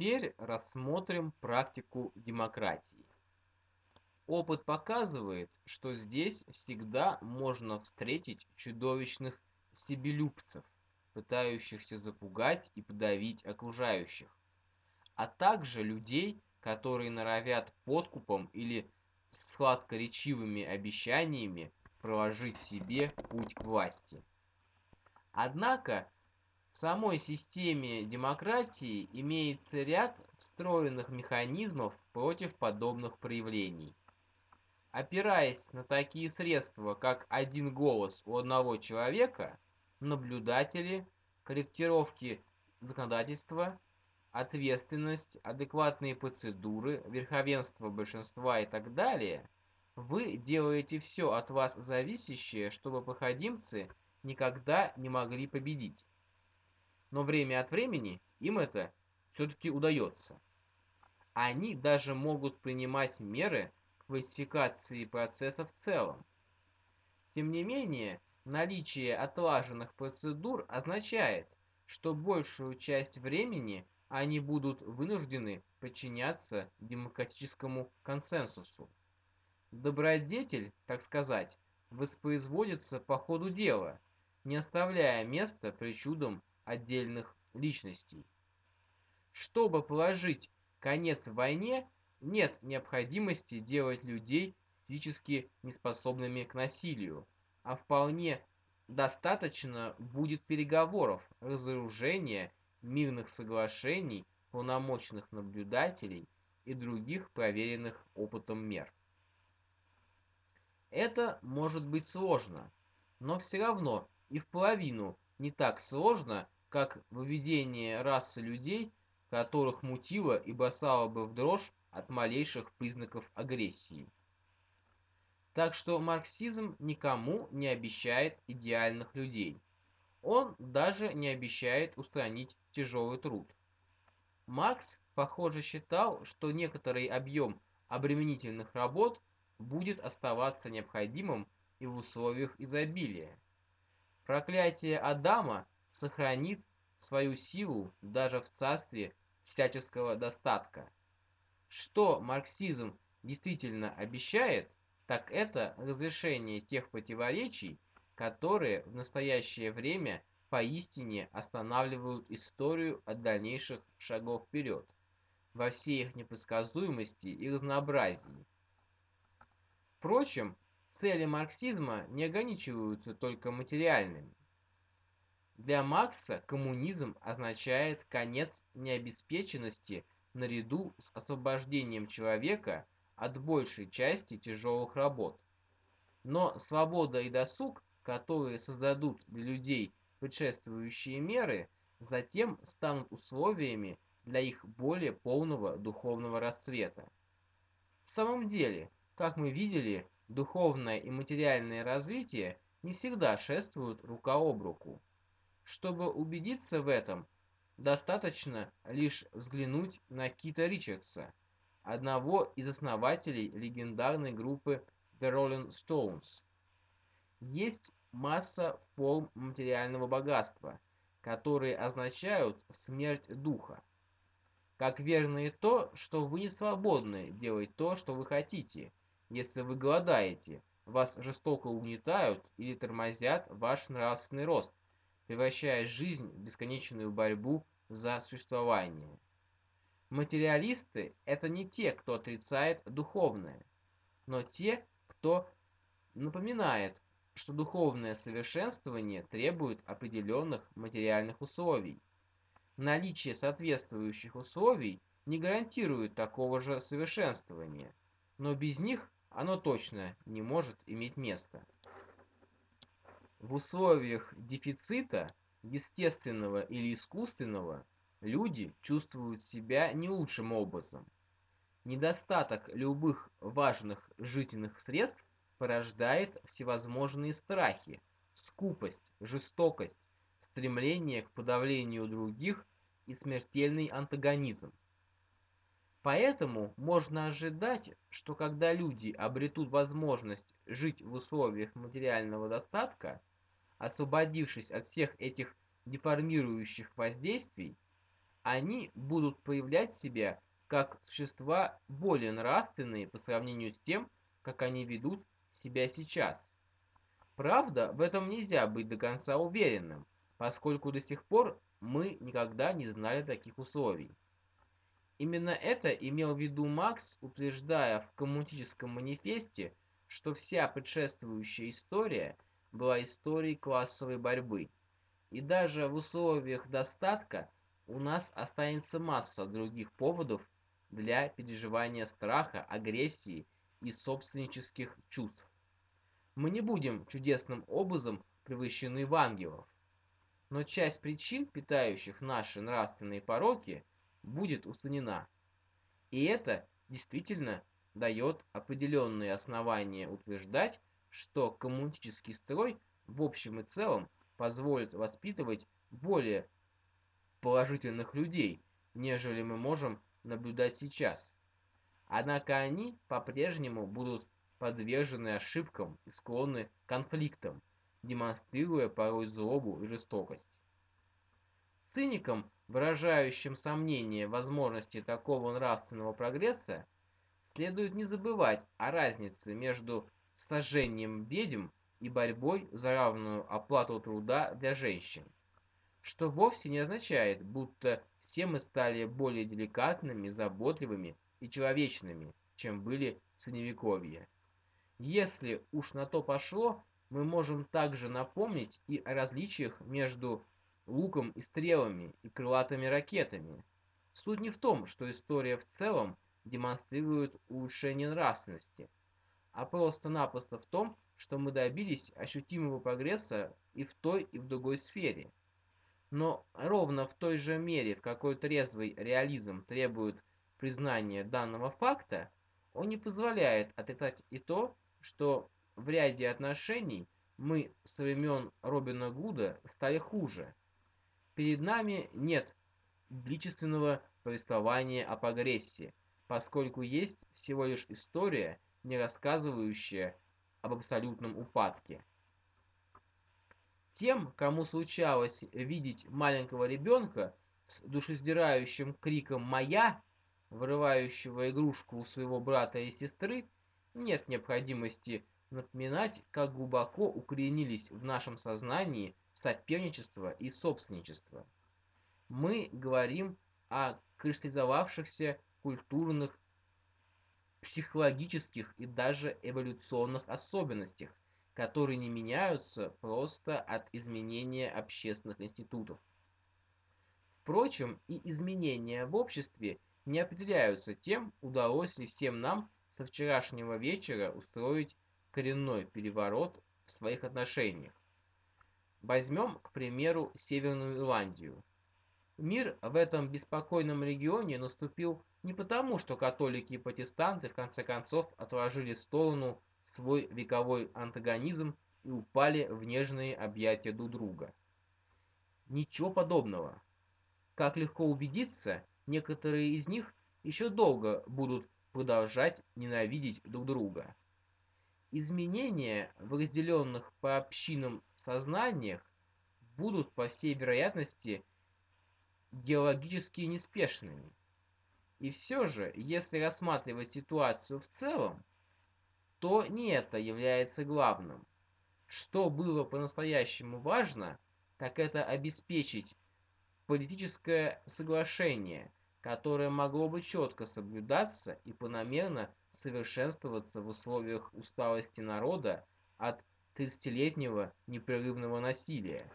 теперь рассмотрим практику демократии. Опыт показывает, что здесь всегда можно встретить чудовищных себелюбцев, пытающихся запугать и подавить окружающих, а также людей, которые норовят подкупом или сладкоречивыми обещаниями проложить себе путь к власти. Однако самой системе демократии имеется ряд встроенных механизмов против подобных проявлений. Опираясь на такие средства, как один голос у одного человека, наблюдатели, корректировки законодательства, ответственность, адекватные процедуры, верховенство большинства и так далее, вы делаете все от вас зависящее, чтобы проходимцы никогда не могли победить. Но время от времени им это все-таки удается. Они даже могут принимать меры, классификации процесса в целом. Тем не менее, наличие отлаженных процедур означает, что большую часть времени они будут вынуждены подчиняться демократическому консенсусу. Добродетель, так сказать, воспроизводится по ходу дела, не оставляя места причудам отдельных личностей. Чтобы положить конец войне, нет необходимости делать людей физически неспособными к насилию, а вполне достаточно будет переговоров, разоружения, мирных соглашений, полномочных наблюдателей и других проверенных опытом мер. Это может быть сложно, но все равно и в половину не так сложно, как выведение расы людей, которых мутило и бросало бы в дрожь от малейших признаков агрессии. Так что марксизм никому не обещает идеальных людей. Он даже не обещает устранить тяжелый труд. Маркс, похоже, считал, что некоторый объем обременительных работ будет оставаться необходимым и в условиях изобилия. Проклятие Адама сохранит свою силу даже в царстве всяческого достатка. Что марксизм действительно обещает, так это разрешение тех противоречий, которые в настоящее время поистине останавливают историю от дальнейших шагов вперед, во всей их непредсказуемости и разнообразии. Впрочем, цели марксизма не ограничиваются только материальными. Для Маркса коммунизм означает конец необеспеченности наряду с освобождением человека от большей части тяжелых работ. Но свобода и досуг, которые создадут для людей предшествующие меры, затем станут условиями для их более полного духовного расцвета. В самом деле, как мы видели, духовное и материальное развитие не всегда шествуют рука об руку. Чтобы убедиться в этом, достаточно лишь взглянуть на Кита Ричардса, одного из основателей легендарной группы The Rolling Stones. Есть масса форм материального богатства, которые означают смерть духа. Как верно и то, что вы не свободны делать то, что вы хотите, если вы голодаете, вас жестоко угнетают или тормозят ваш нравственный рост, превращая жизнь в бесконечную борьбу за существование. Материалисты – это не те, кто отрицает духовное, но те, кто напоминает, что духовное совершенствование требует определенных материальных условий. Наличие соответствующих условий не гарантирует такого же совершенствования, но без них оно точно не может иметь места. В условиях дефицита, естественного или искусственного, люди чувствуют себя не лучшим образом. Недостаток любых важных жизненных средств порождает всевозможные страхи, скупость, жестокость, стремление к подавлению других и смертельный антагонизм. Поэтому можно ожидать, что когда люди обретут возможность жить в условиях материального достатка, освободившись от всех этих деформирующих воздействий, они будут проявлять себя как существа более нравственные по сравнению с тем, как они ведут себя сейчас. Правда, в этом нельзя быть до конца уверенным, поскольку до сих пор мы никогда не знали таких условий. Именно это имел в виду Макс, утверждая в коммунистическом манифесте, что вся предшествующая история была историей классовой борьбы. И даже в условиях достатка у нас останется масса других поводов для переживания страха, агрессии и собственнических чувств. Мы не будем чудесным образом превращены в ангелов, но часть причин, питающих наши нравственные пороки, будет устранена. И это действительно дает определенные основания утверждать, что коммунистический строй в общем и целом позволит воспитывать более положительных людей, нежели мы можем наблюдать сейчас. Однако они по-прежнему будут подвержены ошибкам и склонны к конфликтам, демонстрируя порой злобу и жестокость. Циникам, выражающим сомнение в возможности такого нравственного прогресса, следует не забывать о разнице между сожжением ведьм и борьбой за равную оплату труда для женщин, что вовсе не означает, будто все мы стали более деликатными, заботливыми и человечными, чем были в Средневековье. Если уж на то пошло, мы можем также напомнить и о различиях между луком и стрелами и крылатыми ракетами. Суть не в том, что история в целом демонстрирует улучшение нравственности, а просто-напросто в том, что мы добились ощутимого прогресса и в той, и в другой сфере. Но ровно в той же мере, в какой трезвый реализм требует признания данного факта, он не позволяет отрицать и то, что в ряде отношений мы со времен Робина Гуда стали хуже. Перед нами нет величественного повествования о прогрессе, поскольку есть всего лишь история, не рассказывающая об абсолютном упадке. Тем, кому случалось видеть маленького ребенка с душездирающим криком «Моя!», вырывающего игрушку у своего брата и сестры, нет необходимости напоминать, как глубоко укоренились в нашем сознании соперничество и собственничество. Мы говорим о кристаллизовавшихся культурных, психологических и даже эволюционных особенностях, которые не меняются просто от изменения общественных институтов. Впрочем, и изменения в обществе не определяются тем, удалось ли всем нам со вчерашнего вечера устроить коренной переворот в своих отношениях. Возьмем, к примеру, Северную Ирландию. Мир в этом беспокойном регионе наступил не потому, что католики и протестанты в конце концов отложили в сторону свой вековой антагонизм и упали в нежные объятия друг друга. Ничего подобного. Как легко убедиться, некоторые из них еще долго будут продолжать ненавидеть друг друга. Изменения в разделенных по общинам сознаниях будут, по всей вероятности, геологически неспешными. И все же, если рассматривать ситуацию в целом, то не это является главным. Что было по-настоящему важно, так это обеспечить политическое соглашение, которое могло бы четко соблюдаться и планомерно совершенствоваться в условиях усталости народа от 30-летнего непрерывного насилия.